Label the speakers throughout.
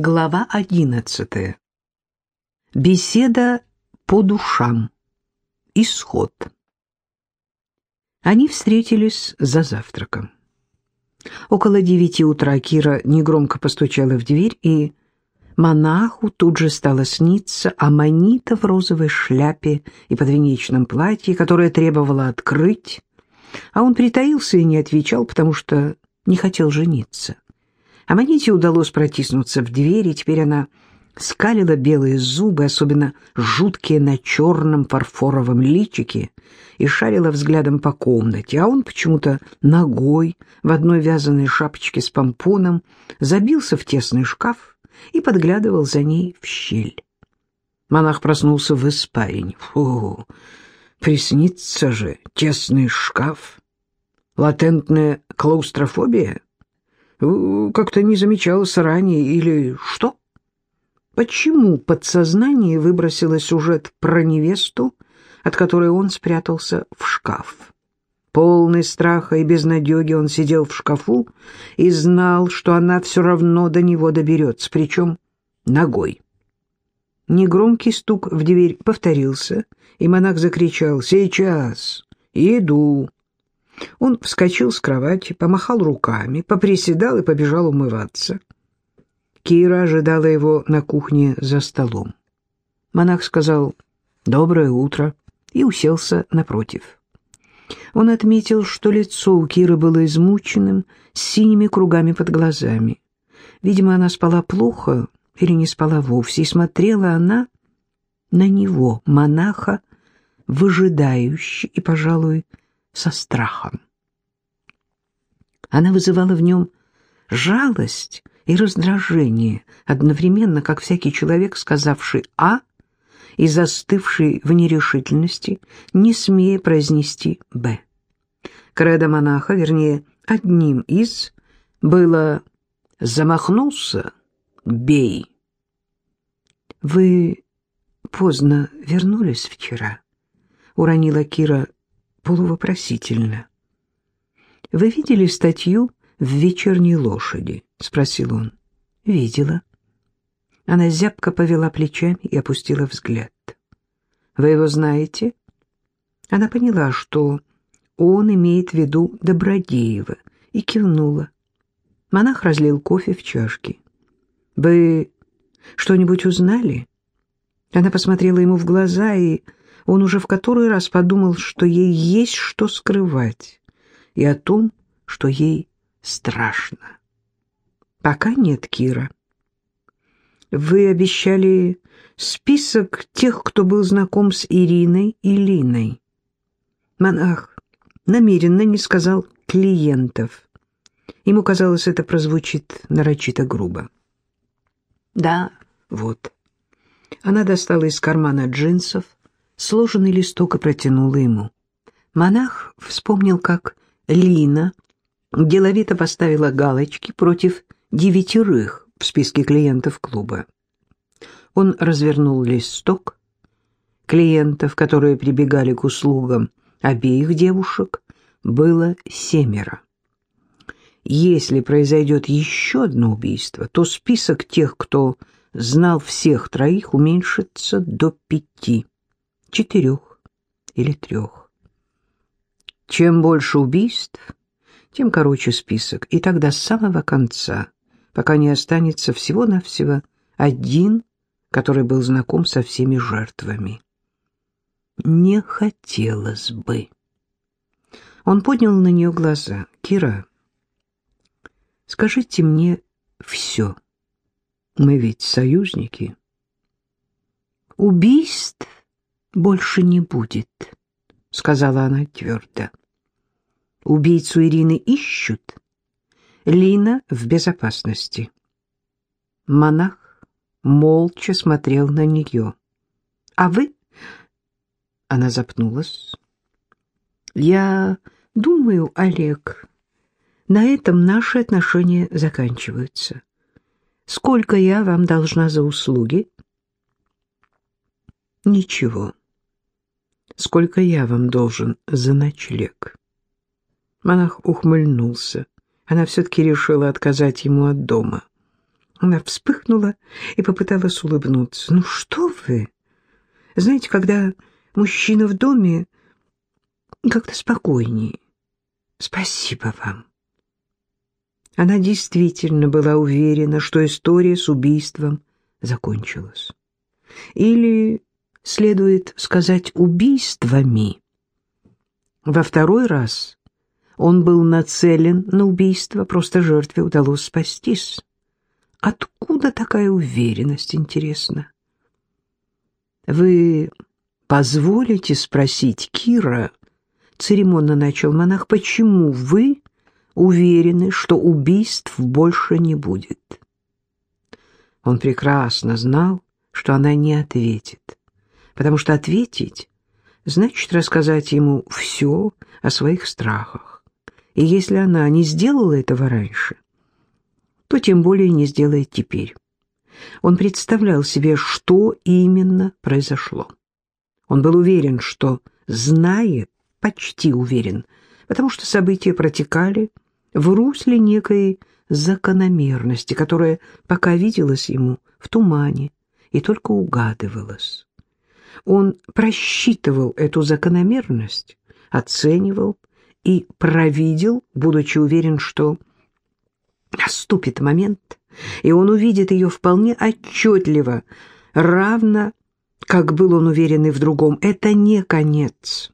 Speaker 1: Глава одиннадцатая. Беседа по душам. Исход. Они встретились за завтраком. Около девяти утра Кира негромко постучала в дверь, и монаху тут же стало сниться Аманита в розовой шляпе и подвенечном платье, которое требовало открыть, а он притаился и не отвечал, потому что не хотел жениться. Аманите удалось протиснуться в дверь, и теперь она скалила белые зубы, особенно жуткие на черном фарфоровом личике, и шарила взглядом по комнате, а он почему-то ногой в одной вязаной шапочке с помпоном забился в тесный шкаф и подглядывал за ней в щель. Монах проснулся в испарине. Фу, приснится же тесный шкаф. Латентная клаустрофобия? Как-то не замечалось ранее или что? Почему подсознание выбросило сюжет про невесту, от которой он спрятался в шкаф? Полный страха и безнадеги он сидел в шкафу и знал, что она все равно до него доберется, причем ногой. Негромкий стук в дверь повторился, и монах закричал «Сейчас! Иду!» Он вскочил с кровати, помахал руками, поприседал и побежал умываться. Кира ожидала его на кухне за столом. Монах сказал «Доброе утро» и уселся напротив. Он отметил, что лицо у Киры было измученным, с синими кругами под глазами. Видимо, она спала плохо или не спала вовсе, и смотрела она на него, монаха, выжидающе и, пожалуй, со страхом. Она вызывала в нем жалость и раздражение, одновременно, как всякий человек, сказавший «А» и застывший в нерешительности, не смея произнести «Б». Кредо монаха, вернее, одним из, было «замахнулся, бей». «Вы поздно вернулись вчера?» — уронила Кира полувопросительно. «Вы видели статью в «Вечерней лошади»?» — спросил он. «Видела». Она зябко повела плечами и опустила взгляд. «Вы его знаете?» Она поняла, что он имеет в виду Добродеева, и кивнула. Монах разлил кофе в чашки. «Вы что-нибудь узнали?» Она посмотрела ему в глаза, и он уже в который раз подумал, что ей есть что скрывать, и о том, что ей страшно. «Пока нет, Кира. Вы обещали список тех, кто был знаком с Ириной и Линой. Монах намеренно не сказал «клиентов». Ему казалось, это прозвучит нарочито грубо. «Да, вот». Она достала из кармана джинсов сложенный листок и протянула ему. Монах вспомнил, как Лина деловито поставила галочки против девятерых в списке клиентов клуба. Он развернул листок. Клиентов, которые прибегали к услугам обеих девушек, было семеро. Если произойдет еще одно убийство, то список тех, кто знал всех троих, уменьшится до пяти четырех или трех. Чем больше убийств, тем короче список, и тогда с самого конца, пока не останется всего-навсего один, который был знаком со всеми жертвами. Не хотелось бы. Он поднял на нее глаза. «Кира, скажите мне все. Мы ведь союзники». «Убийств больше не будет», — сказала она твердо. «Убийцу Ирины ищут. Лина в безопасности». Монах молча смотрел на нее. «А вы?» Она запнулась. «Я думаю, Олег, на этом наши отношения заканчиваются. Сколько я вам должна за услуги?» «Ничего сколько я вам должен за ночлег?» Монах ухмыльнулся. Она все-таки решила отказать ему от дома. Она вспыхнула и попыталась улыбнуться. «Ну что вы? Знаете, когда мужчина в доме, как-то спокойнее. Спасибо вам». Она действительно была уверена, что история с убийством закончилась. Или, следует сказать, убийствами. Во второй раз он был нацелен на убийство, просто жертве удалось спастись. Откуда такая уверенность, интересно? «Вы позволите спросить Кира?» — церемонно начал монах. «Почему вы уверены, что убийств больше не будет?» Он прекрасно знал, что она не ответит, потому что ответить значит рассказать ему все о своих страхах. И если она не сделала этого раньше, то тем более не сделает теперь. Он представлял себе, что именно произошло. Он был уверен, что знает, почти уверен, потому что события протекали в русле некой закономерности, которая пока виделась ему в тумане и только угадывалась. Он просчитывал эту закономерность, оценивал и провидел, будучи уверен, что наступит момент, и он увидит ее вполне отчетливо, равно, как был он уверен и в другом. Это не конец.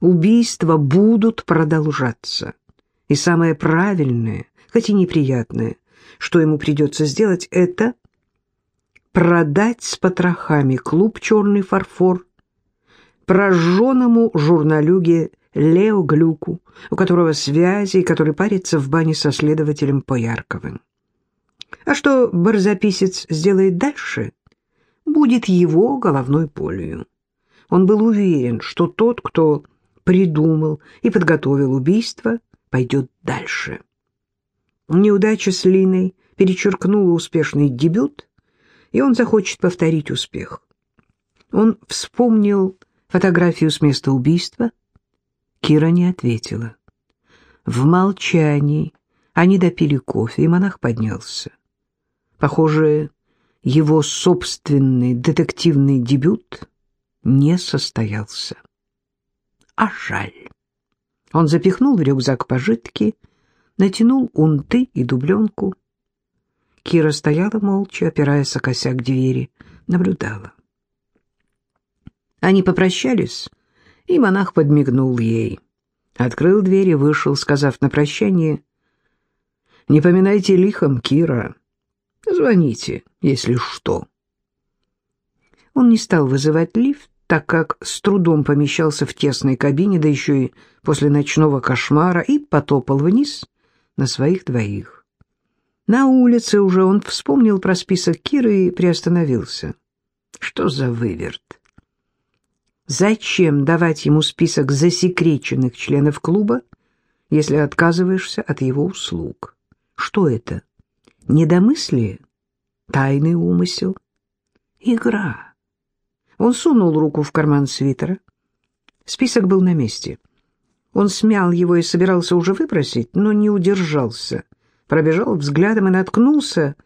Speaker 1: Убийства будут продолжаться. И самое правильное, хоть и неприятное, что ему придется сделать, это продать с потрохами клуб «Черный фарфор» прожженному журналюге Лео Глюку, у которого связи и который парится в бане со следователем Поярковым. А что барзаписец сделает дальше, будет его головной болью. Он был уверен, что тот, кто придумал и подготовил убийство, пойдет дальше. Неудача с Линой перечеркнула успешный дебют, и он захочет повторить успех. Он вспомнил фотографию с места убийства. Кира не ответила. В молчании они допили кофе, и монах поднялся. Похоже, его собственный детективный дебют не состоялся. А жаль. Он запихнул в рюкзак пожитки, натянул унты и дубленку. Кира стояла молча, опираясь о косяк двери, наблюдала. Они попрощались, и монах подмигнул ей. Открыл дверь и вышел, сказав на прощание, «Не поминайте лихом, Кира. Звоните, если что». Он не стал вызывать лифт, так как с трудом помещался в тесной кабине, да еще и после ночного кошмара, и потопал вниз на своих двоих. На улице уже он вспомнил про список Киры и приостановился. Что за выверт? Зачем давать ему список засекреченных членов клуба, если отказываешься от его услуг? Что это? Недомыслие? Тайный умысел? Игра. Он сунул руку в карман свитера. Список был на месте. Он смял его и собирался уже выбросить, но не удержался — пробежал взглядом и наткнулся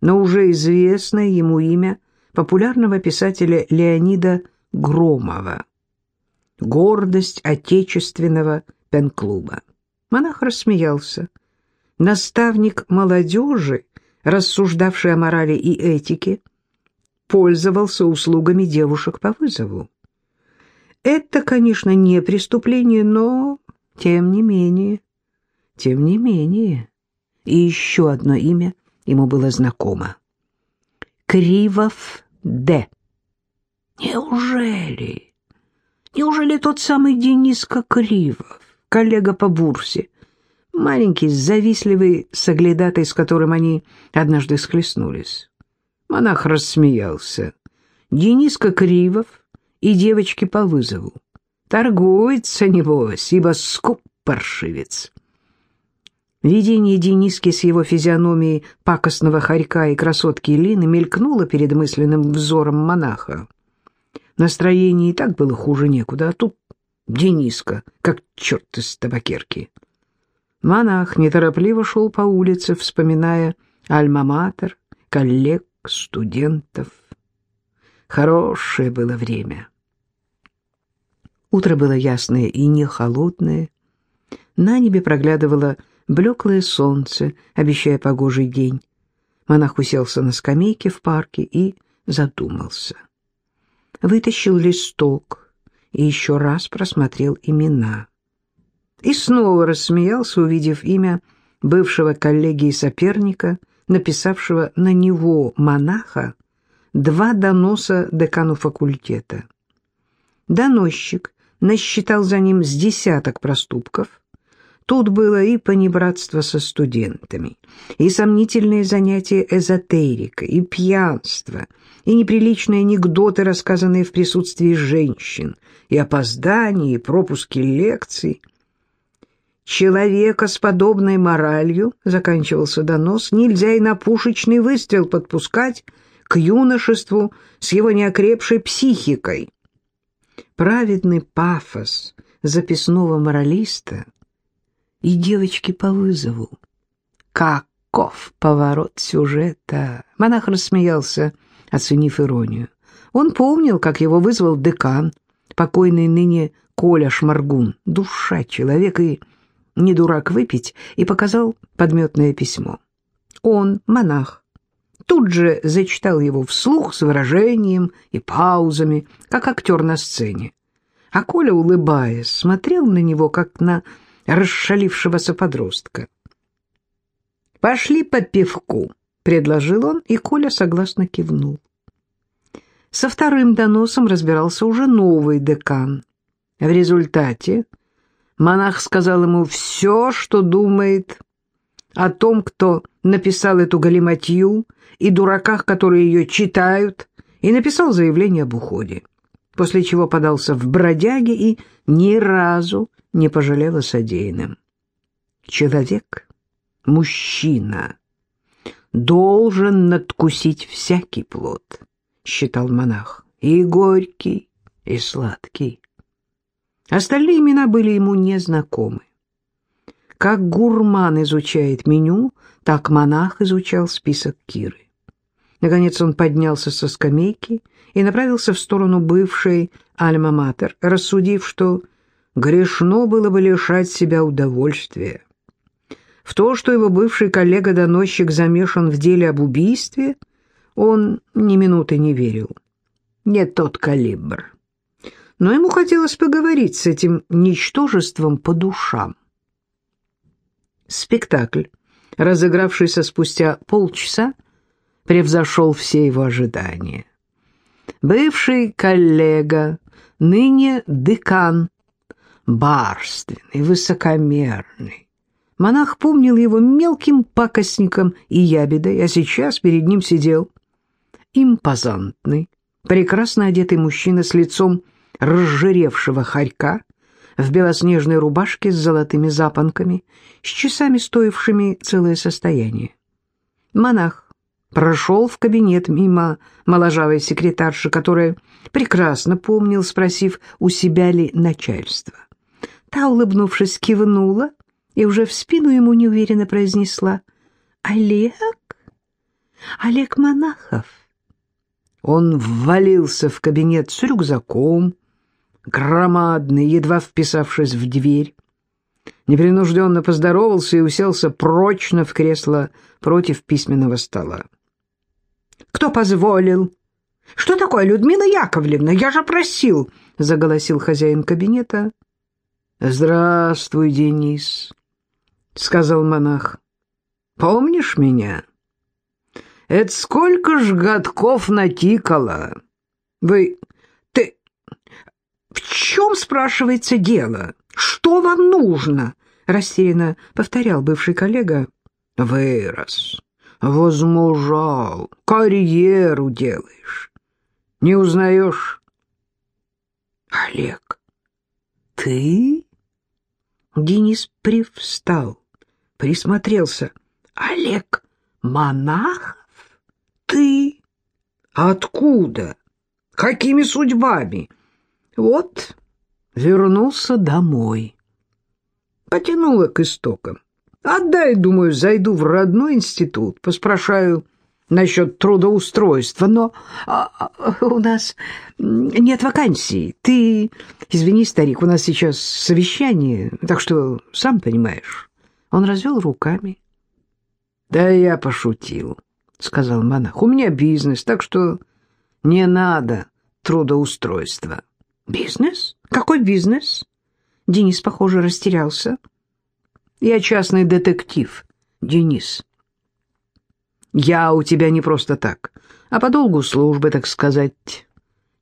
Speaker 1: на уже известное ему имя популярного писателя Леонида Громова. Гордость отечественного пен-клуба. Монах рассмеялся. Наставник молодежи, рассуждавший о морали и этике, пользовался услугами девушек по вызову. Это, конечно, не преступление, но тем не менее, тем не менее и еще одно имя ему было знакомо. Кривов Д. Неужели? Неужели тот самый Дениска Кривов, коллега по бурсе, маленький, завистливый соглядатай, с которым они однажды схлестнулись? Монах рассмеялся. Дениска Кривов и девочки по вызову. Торгуется, небось, ибо скуп паршивец. Видение Дениски с его физиономией пакостного хорька и красотки Лины мелькнуло перед мысленным взором монаха. Настроение и так было хуже некуда, а тут Дениска, как черт из табакерки. Монах неторопливо шел по улице, вспоминая альма-матер коллег, студентов. Хорошее было время. Утро было ясное и не холодное. На небе проглядывало блеклое солнце, обещая погожий день. Монах уселся на скамейке в парке и задумался. Вытащил листок и еще раз просмотрел имена. И снова рассмеялся, увидев имя бывшего коллеги и соперника, написавшего на него, монаха, два доноса декану факультета. Доносчик насчитал за ним с десяток проступков. Тут было и понебратство со студентами, и сомнительные занятия эзотерикой, и пьянство, и неприличные анекдоты, рассказанные в присутствии женщин, и опоздания, и пропуски лекций — Человека с подобной моралью, заканчивался донос, нельзя и на пушечный выстрел подпускать к юношеству с его неокрепшей психикой. Праведный пафос записного моралиста и девочки по вызову. Каков поворот сюжета! Монах рассмеялся, оценив иронию. Он помнил, как его вызвал декан, покойный ныне Коля Шмаргун, душа человека и не дурак выпить, и показал подметное письмо. Он, монах, тут же зачитал его вслух с выражением и паузами, как актер на сцене. А Коля, улыбаясь, смотрел на него, как на расшалившегося подростка. «Пошли по пивку», — предложил он, и Коля согласно кивнул. Со вторым доносом разбирался уже новый декан. В результате Монах сказал ему все, что думает о том, кто написал эту галиматью, и дураках, которые ее читают, и написал заявление об уходе, после чего подался в бродяги и ни разу не пожалел о содеянном. Человек, мужчина, должен надкусить всякий плод, считал монах, и горький, и сладкий. Остальные имена были ему незнакомы. Как гурман изучает меню, так монах изучал список Киры. Наконец он поднялся со скамейки и направился в сторону бывшей Альма-Матер, рассудив, что грешно было бы лишать себя удовольствия. В то, что его бывший коллега-доносчик замешан в деле об убийстве, он ни минуты не верил. Не тот калибр но ему хотелось поговорить с этим ничтожеством по душам. Спектакль, разыгравшийся спустя полчаса, превзошел все его ожидания. Бывший коллега, ныне декан, барственный, высокомерный. Монах помнил его мелким пакостником и ябедой, а сейчас перед ним сидел импозантный, прекрасно одетый мужчина с лицом разжиревшего хорька в белоснежной рубашке с золотыми запонками, с часами, стоившими целое состояние. Монах прошел в кабинет мимо моложавой секретарши, которая прекрасно помнил, спросив, у себя ли начальство. Та, улыбнувшись, кивнула и уже в спину ему неуверенно произнесла «Олег? Олег Монахов?» Он ввалился в кабинет с рюкзаком, громадный, едва вписавшись в дверь. Непринужденно поздоровался и уселся прочно в кресло против письменного стола. «Кто позволил?» «Что такое, Людмила Яковлевна? Я же просил!» — заголосил хозяин кабинета. «Здравствуй, Денис», — сказал монах. «Помнишь меня?» «Это сколько ж годков натикало! Вы «В чем, спрашивается, дело? Что вам нужно?» — растерянно повторял бывший коллега. «Вырос, возмужал, карьеру делаешь. Не узнаешь?» «Олег, ты?» Денис привстал, присмотрелся. «Олег Монахов? Ты? Откуда? Какими судьбами?» Вот, вернулся домой. Потянула к истокам. Отдай, думаю, зайду в родной институт, поспрашаю, насчет трудоустройства, но а, а, у нас нет вакансий. Ты, извини, старик, у нас сейчас совещание, так что сам понимаешь. Он развел руками. Да я пошутил, сказал монах. У меня бизнес, так что не надо трудоустройства. Бизнес? Какой бизнес? Денис, похоже, растерялся. Я частный детектив, Денис. Я у тебя не просто так, а по долгу службы, так сказать.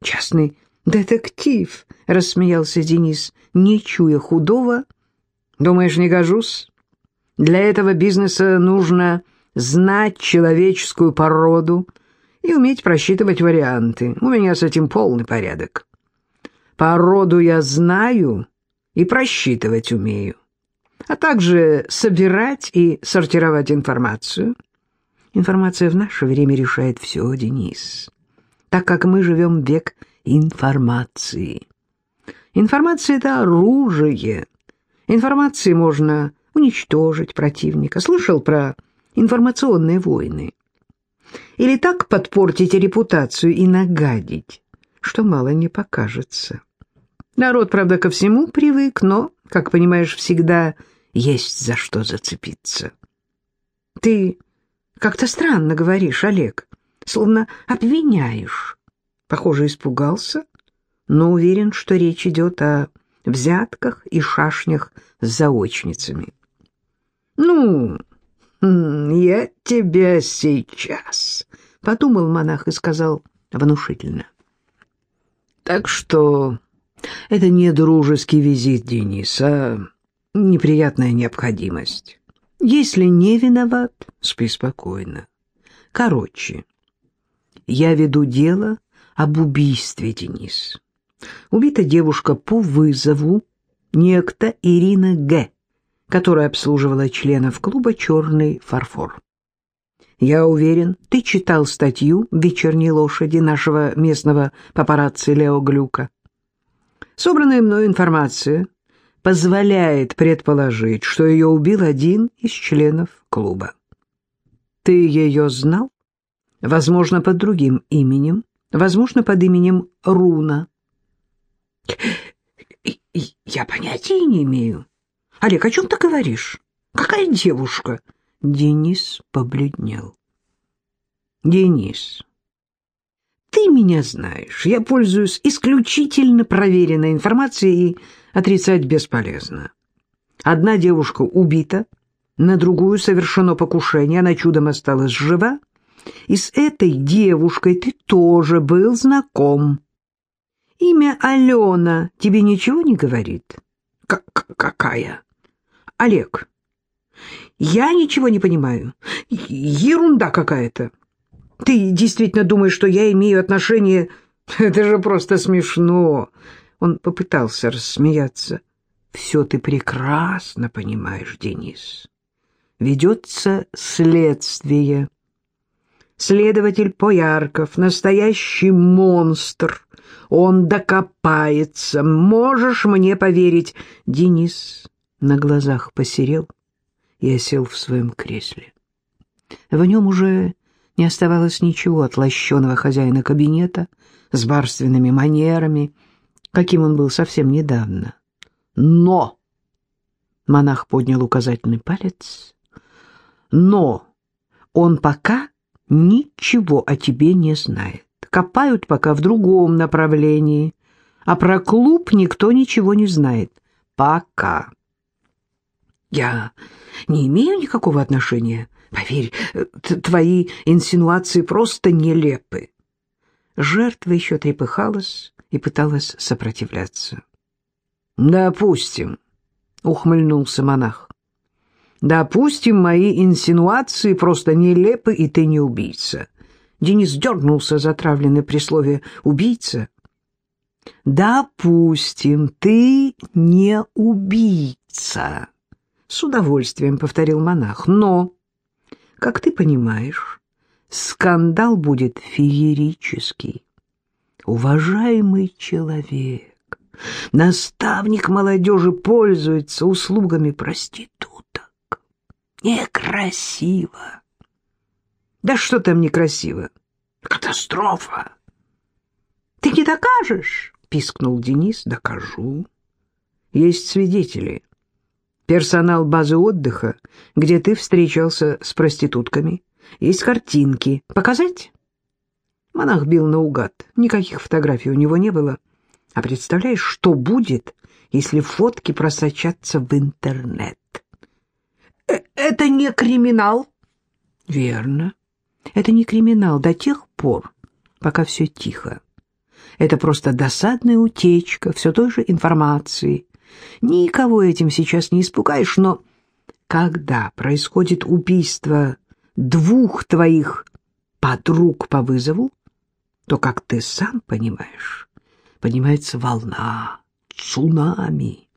Speaker 1: Частный детектив, рассмеялся Денис, не чуя худого. Думаешь, не гожусь? Для этого бизнеса нужно знать человеческую породу и уметь просчитывать варианты. У меня с этим полный порядок. Породу я знаю и просчитывать умею, а также собирать и сортировать информацию — Информация в наше время решает все, Денис, так как мы живем век информации. Информация — это оружие. Информацией можно уничтожить противника. Слышал про информационные войны? Или так подпортить репутацию и нагадить, что мало не покажется. Народ, правда, ко всему привык, но, как понимаешь, всегда есть за что зацепиться. Ты как-то странно говоришь, Олег, словно обвиняешь. Похоже, испугался, но уверен, что речь идет о взятках и шашнях с заочницами. «Ну, я тебя сейчас», — подумал монах и сказал внушительно. «Так что это не дружеский визит, Денис, а неприятная необходимость». Если не виноват, спи спокойно. Короче, я веду дело об убийстве, Денис. Убита девушка по вызову некто Ирина Г., которая обслуживала членов клуба «Черный фарфор». Я уверен, ты читал статью «Вечерней лошади» нашего местного папарацци Лео Глюка. Собранная мною информация позволяет предположить, что ее убил один из членов клуба. Ты ее знал? Возможно, под другим именем, возможно, под именем Руна. Я понятия не имею. Олег, о чем ты говоришь? Какая девушка? Денис побледнел. Денис, ты меня знаешь. Я пользуюсь исключительно проверенной информацией и отрицать бесполезно. Одна девушка убита, на другую совершено покушение, она чудом осталась жива, и с этой девушкой ты тоже был знаком. Имя Алена тебе ничего не говорит? К какая? Олег. Я ничего не понимаю. Ерунда какая-то. Ты действительно думаешь, что я имею отношение... Это же просто смешно. Он попытался рассмеяться. «Все ты прекрасно понимаешь, Денис. Ведется следствие. Следователь Поярков — настоящий монстр. Он докопается. Можешь мне поверить?» Денис на глазах посерел и осел в своем кресле. В нем уже не оставалось ничего от лощеного хозяина кабинета с барственными манерами, каким он был совсем недавно. Но! Монах поднял указательный палец. Но он пока ничего о тебе не знает. Копают пока в другом направлении. А про клуб никто ничего не знает. Пока. Я не имею никакого отношения. Поверь, твои инсинуации просто нелепы. Жертва еще трепыхалась, и пыталась сопротивляться. «Допустим», — ухмыльнулся монах. «Допустим, мои инсинуации просто нелепы, и ты не убийца». Денис дернулся, затравленный при слове «убийца». «Допустим, ты не убийца», — с удовольствием повторил монах. «Но, как ты понимаешь, скандал будет феерический уважаемый человек, наставник молодежи пользуется услугами проституток. Некрасиво. Да что там некрасиво? Катастрофа. Ты не докажешь? Пискнул Денис. Докажу. Есть свидетели. Персонал базы отдыха, где ты встречался с проститутками. Есть картинки. Показать? Монах бил наугад. Никаких фотографий у него не было. А представляешь, что будет, если фотки просочатся в интернет? Э, это не криминал. Верно. Это не криминал до тех пор, пока все тихо. Это просто досадная утечка все той же информации. Никого этим сейчас не испугаешь, но когда происходит убийство двух твоих подруг по вызову, то, как ты сам понимаешь, поднимается волна, цунами.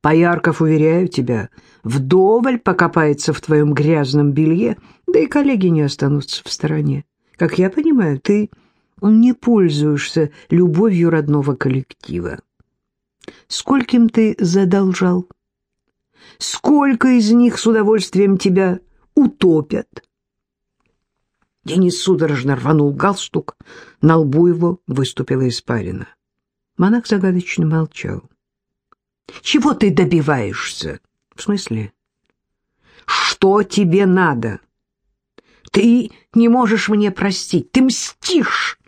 Speaker 1: Поярков, уверяю тебя, вдоволь покопается в твоем грязном белье, да и коллеги не останутся в стороне. Как я понимаю, ты не пользуешься любовью родного коллектива. Скольким ты задолжал? Сколько из них с удовольствием тебя утопят? Денис судорожно рванул галстук, на лбу его выступила испарина. Монах загадочно молчал. «Чего ты добиваешься?» «В смысле?» «Что тебе надо?» «Ты не можешь мне простить, ты мстишь!»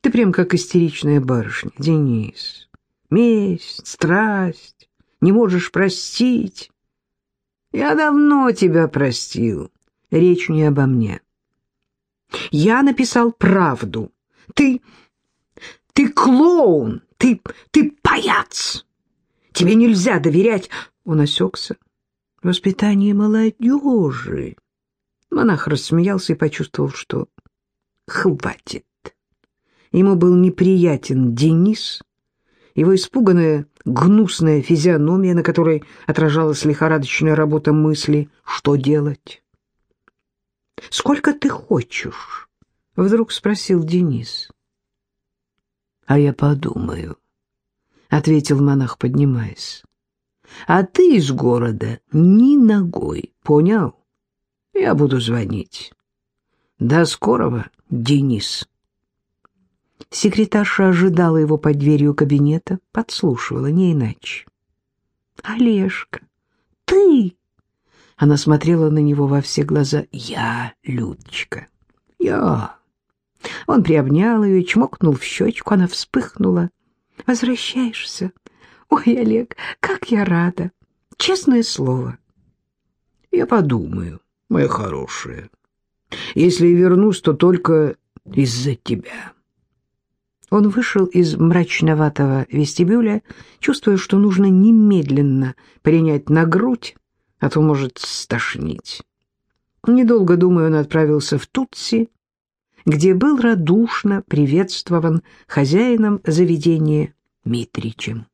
Speaker 1: «Ты прям как истеричная барышня, Денис. Месть, страсть, не можешь простить. Я давно тебя простил, речь не обо мне». Я написал правду. Ты... ты клоун, ты... ты паяц. Тебе нельзя доверять. Он осекся. Воспитание молодежи. Монах рассмеялся и почувствовал, что хватит. Ему был неприятен Денис, его испуганная, гнусная физиономия, на которой отражалась лихорадочная работа мысли, что делать. Сколько ты хочешь? Вдруг спросил Денис. А я подумаю, ответил монах, поднимаясь. А ты из города ни ногой, понял? Я буду звонить. До скорого, Денис. Секретарша ожидала его под дверью кабинета, подслушивала, не иначе. «Олежка, ты!» Она смотрела на него во все глаза. «Я, Людочка, я...» Он приобнял ее, чмокнул в щечку, она вспыхнула. «Возвращаешься? Ой, Олег, как я рада! Честное слово!» «Я подумаю, моя хорошая. Если и вернусь, то только из-за тебя». Он вышел из мрачноватого вестибюля, чувствуя, что нужно немедленно принять на грудь а то может стошнить. Недолго думая, он отправился в Тутси, где был радушно приветствован хозяином заведения Митричем.